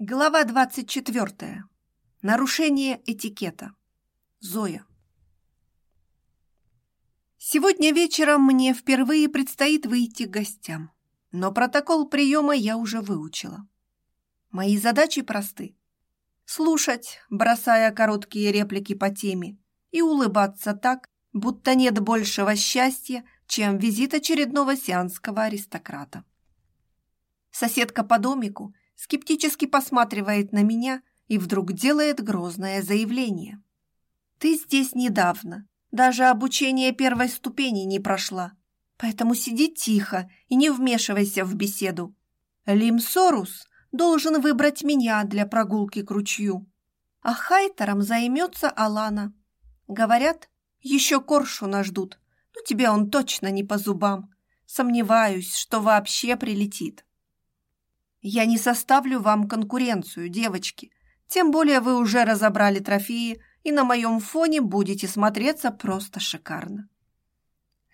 Глава 24. Нарушение этикета. Зоя. Сегодня вечером мне впервые предстоит выйти к гостям, но протокол приема я уже выучила. Мои задачи просты. Слушать, бросая короткие реплики по теме, и улыбаться так, будто нет большего счастья, чем визит очередного сианского аристократа. Соседка по домику – скептически посматривает на меня и вдруг делает грозное заявление. «Ты здесь недавно, даже обучение первой ступени не прошла, поэтому сиди тихо и не вмешивайся в беседу. Лимсорус должен выбрать меня для прогулки к ручью, а Хайтером займется Алана. Говорят, еще коршуна ждут, но тебе он точно не по зубам. Сомневаюсь, что вообще прилетит. Я не составлю вам конкуренцию, девочки. Тем более вы уже разобрали трофеи и на моем фоне будете смотреться просто шикарно.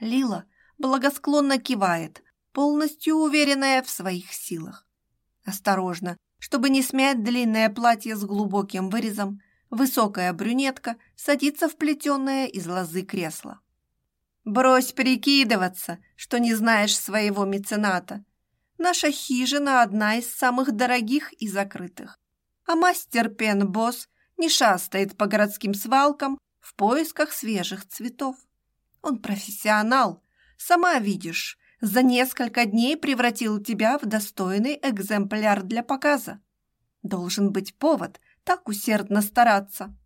Лила благосклонно кивает, полностью уверенная в своих силах. Осторожно, чтобы не смять длинное платье с глубоким вырезом, высокая брюнетка садится в плетеное из лозы кресло. «Брось прикидываться, что не знаешь своего мецената», Наша хижина одна из самых дорогих и закрытых. А мастер Пен-босс не шастает по городским свалкам в поисках свежих цветов. Он профессионал, сама видишь, за несколько дней превратил тебя в достойный экземпляр для показа. Должен быть повод так усердно стараться.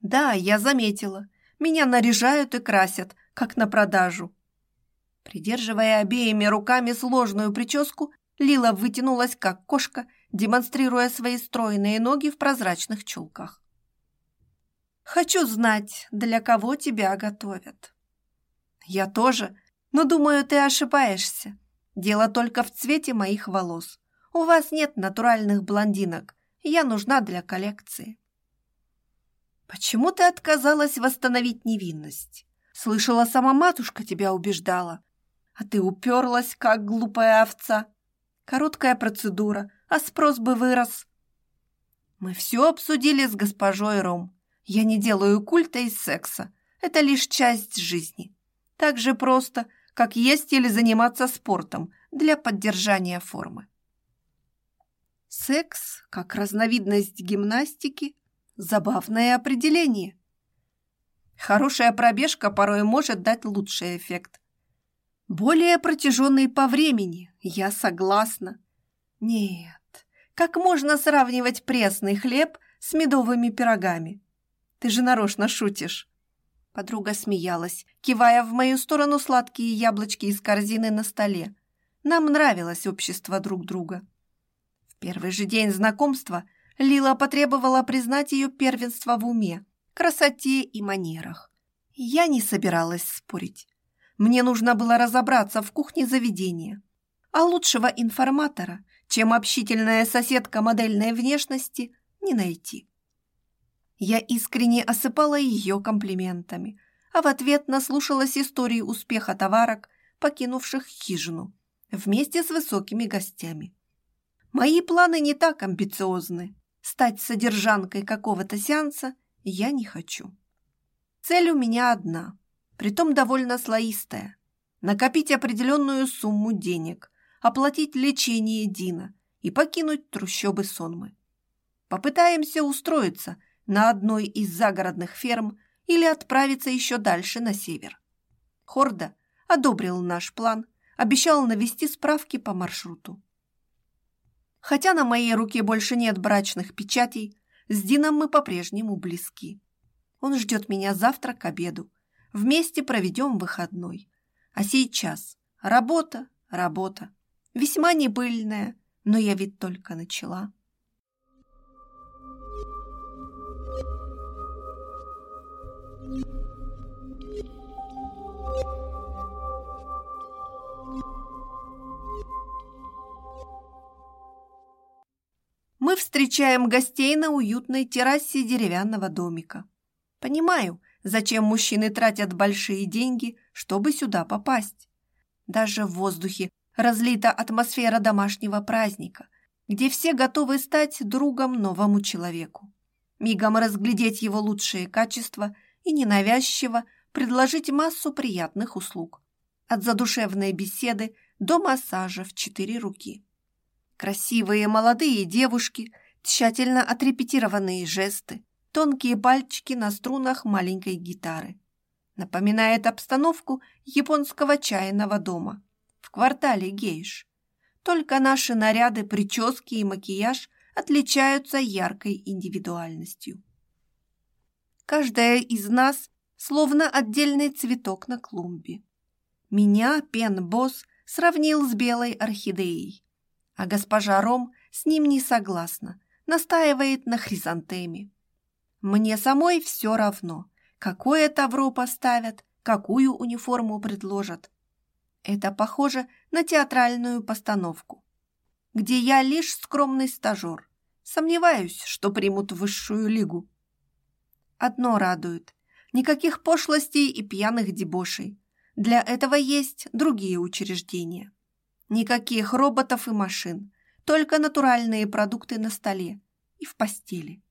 Да, я заметила, меня наряжают и красят, как на продажу. Придерживая обеими руками сложную прическу, Лила вытянулась, как кошка, демонстрируя свои стройные ноги в прозрачных чулках. «Хочу знать, для кого тебя готовят». «Я тоже, но, думаю, ты ошибаешься. Дело только в цвете моих волос. У вас нет натуральных блондинок. Я нужна для коллекции». «Почему ты отказалась восстановить невинность? Слышала, сама матушка тебя убеждала. А ты уперлась, как глупая овца. Короткая процедура, а спрос бы вырос. Мы все обсудили с госпожой Ром. Я не делаю культа из секса. Это лишь часть жизни. Так же просто, как есть или заниматься спортом для поддержания формы. Секс, как разновидность гимнастики, забавное определение. Хорошая пробежка порой может дать лучший эффект, более протяженный по времени, я согласна. Нет, как можно сравнивать пресный хлеб с медовыми пирогами? Ты же нарочно шутишь. Подруга смеялась, кивая в мою сторону сладкие яблочки из корзины на столе. Нам нравилось общество друг друга. В первый же день знакомства Лила потребовала признать ее первенство в уме, красоте и манерах. Я не собиралась спорить. Мне нужно было разобраться в кухне заведения. А лучшего информатора, чем общительная соседка модельной внешности, не найти. Я искренне осыпала ее комплиментами, а в ответ наслушалась истории успеха товарок, покинувших хижину, вместе с высокими гостями. Мои планы не так амбициозны. Стать содержанкой какого-то сеанса я не хочу. Цель у меня одна притом довольно слоистая. Накопить определенную сумму денег, оплатить лечение Дина и покинуть трущобы Сонмы. Попытаемся устроиться на одной из загородных ферм или отправиться еще дальше на север. Хорда одобрил наш план, обещал навести справки по маршруту. Хотя на моей руке больше нет брачных печатей, с Дином мы по-прежнему близки. Он ждет меня завтра к обеду, Вместе проведем выходной. А сейчас работа, работа. Весьма непыльная, но я ведь только начала. Мы встречаем гостей на уютной террасе деревянного домика. Понимаю, Зачем мужчины тратят большие деньги, чтобы сюда попасть? Даже в воздухе разлита атмосфера домашнего праздника. где все готовы стать другом новому человеку, мигом разглядеть его лучшие качества и ненавязчиво предложить массу приятных услуг, от задушевной беседы до массажа в четыре руки. Красивые молодые девушки, тщательно отрепетированные жесты, тонкие пальчики на струнах маленькой гитары. Напоминает обстановку японского чайного дома в квартале гейш. Только наши наряды, прически и макияж отличаются яркой индивидуальностью. Каждая из нас словно отдельный цветок на клумбе. Меня Пен-босс сравнил с белой орхидеей, а госпожа Ром с ним не согласна, настаивает на хризантеме. Мне самой все равно, какое тавро поставят, какую униформу предложат. Это похоже на театральную постановку, где я лишь скромный стажер. Сомневаюсь, что примут высшую лигу. Одно радует. Никаких пошлостей и пьяных дебошей. Для этого есть другие учреждения. Никаких роботов и машин, только натуральные продукты на столе и в постели.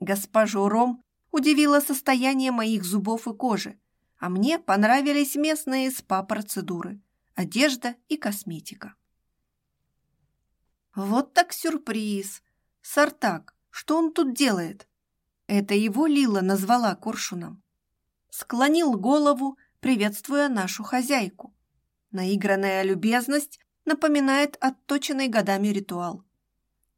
Госпожу Ром удивило состояние моих зубов и кожи, а мне понравились местные спа-процедуры, одежда и косметика. Вот так сюрприз! Сартак, что он тут делает? Это его Лила назвала коршуном. Склонил голову, приветствуя нашу хозяйку. Наигранная любезность напоминает отточенный годами ритуал.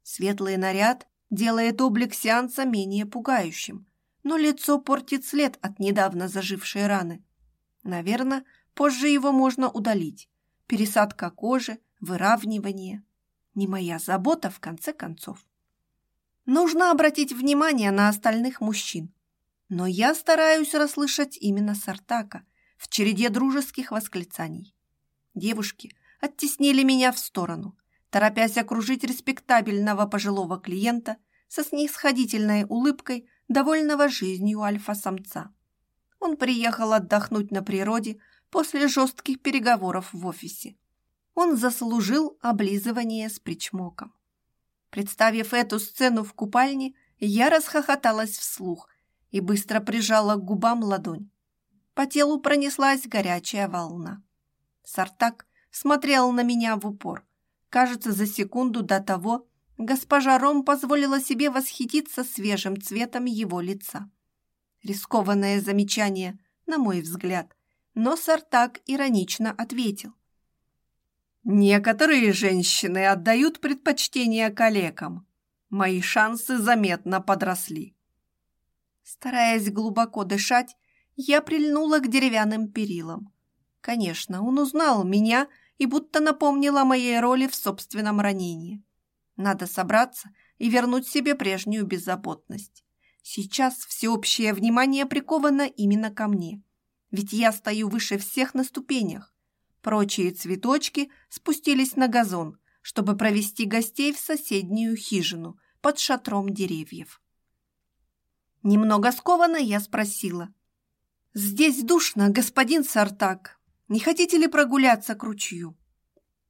Светлый наряд делает облик сеанса менее пугающим, но лицо портит след от недавно зажившей раны. Наверное, позже его можно удалить. Пересадка кожи, выравнивание. Не моя забота, в конце концов. Нужно обратить внимание на остальных мужчин. Но я стараюсь расслышать именно Сартака в череде дружеских восклицаний. Девушки оттеснили меня в сторону, торопясь окружить респектабельного пожилого клиента со снисходительной улыбкой довольного жизнью альфа-самца. Он приехал отдохнуть на природе после жестких переговоров в офисе. Он заслужил облизывание с причмоком. Представив эту сцену в купальне, я расхохоталась вслух и быстро прижала к губам ладонь. По телу пронеслась горячая волна. Сартак смотрел на меня в упор, Кажется, за секунду до того госпожа Ром позволила себе восхититься свежим цветом его лица. Рискованное замечание, на мой взгляд, но Сартак иронично ответил. «Некоторые женщины отдают предпочтение коллегам. Мои шансы заметно подросли». Стараясь глубоко дышать, я прильнула к деревянным перилам. Конечно, он узнал меня и будто напомнила о моей роли в собственном ранении. Надо собраться и вернуть себе прежнюю беззаботность. Сейчас всеобщее внимание приковано именно ко мне, ведь я стою выше всех на ступенях. Прочие цветочки спустились на газон, чтобы провести гостей в соседнюю хижину под шатром деревьев. Немного скованно я спросила. «Здесь душно, господин Сартак. Не хотите ли прогуляться к ручью?»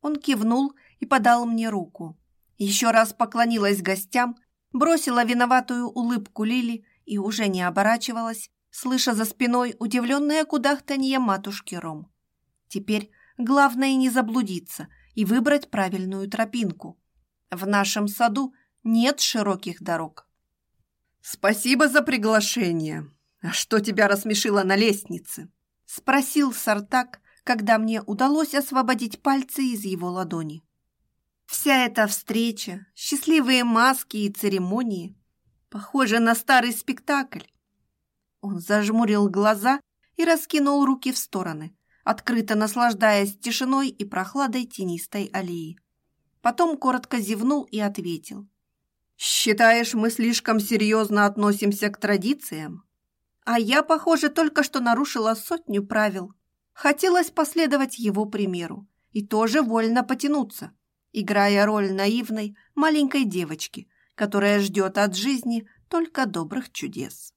Он кивнул и подал мне руку. Еще раз поклонилась гостям, бросила виноватую улыбку Лили и уже не оборачивалась, слыша за спиной удивленное кудахтанье матушки Ром. Теперь главное не заблудиться и выбрать правильную тропинку. В нашем саду нет широких дорог. «Спасибо за приглашение. А что тебя рассмешило на лестнице?» — спросил Сартак, когда мне удалось освободить пальцы из его ладони. Вся эта встреча, счастливые маски и церемонии похожи на старый спектакль. Он зажмурил глаза и раскинул руки в стороны, открыто наслаждаясь тишиной и прохладой тенистой аллеи. Потом коротко зевнул и ответил. «Считаешь, мы слишком серьезно относимся к традициям? А я, похоже, только что нарушила сотню правил». Хотелось последовать его примеру и тоже вольно потянуться, играя роль наивной маленькой девочки, которая ждет от жизни только добрых чудес.